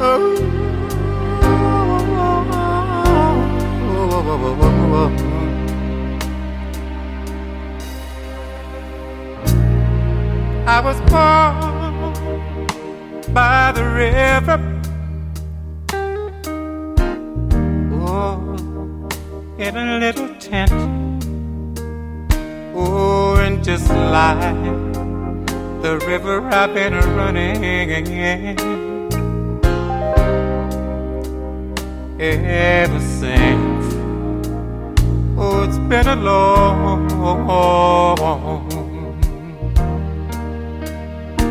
I was born by the river. Oh, in a little tent. Oh, and just like the river I've been running ever since. Oh, it's been a long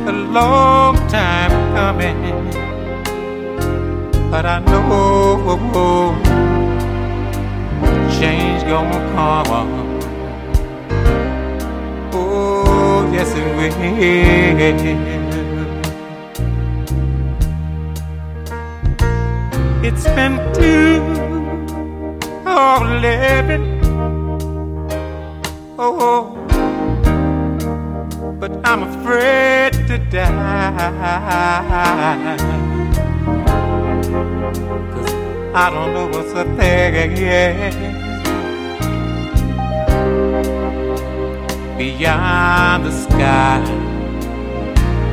a long time coming, but I know change gonna come. Oh, yes it will. It's been too oh living. Oh but I'm afraid to die. I don't know what's up there. Beyond the sky.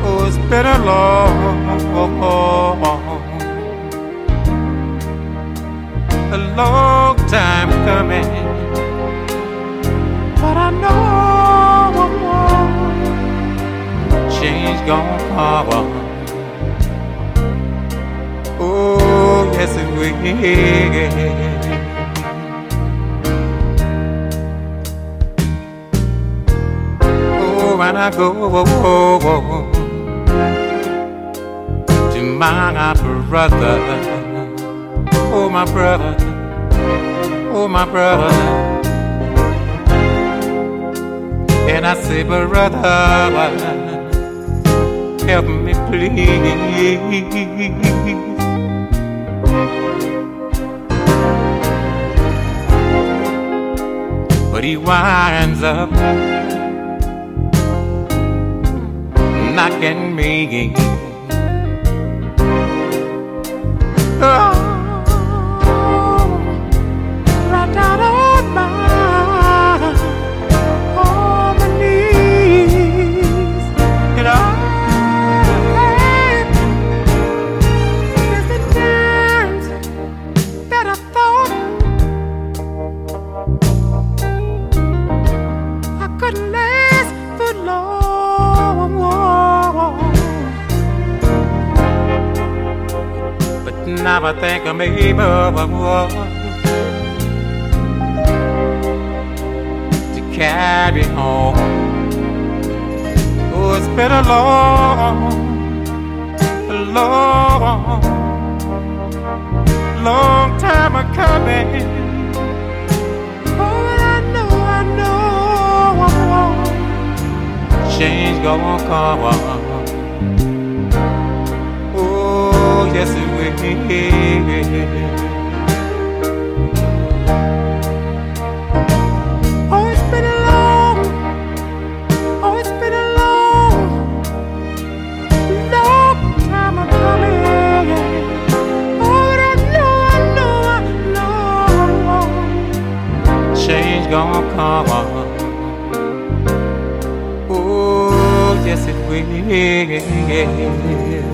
Oh, it's been a long, a long time coming. But I know change gonna come. Oh, yes it will. Oh, when I go oh, oh, oh, to my brother, oh my brother, oh my brother, and I say, brother help me, please. But he winds up knocking me. Oh. Never think of me but to carry home. Oh, it's been a long, long, long time a coming. Oh, I know, I know, change gonna come. Oh, yes it Oh, yes it will.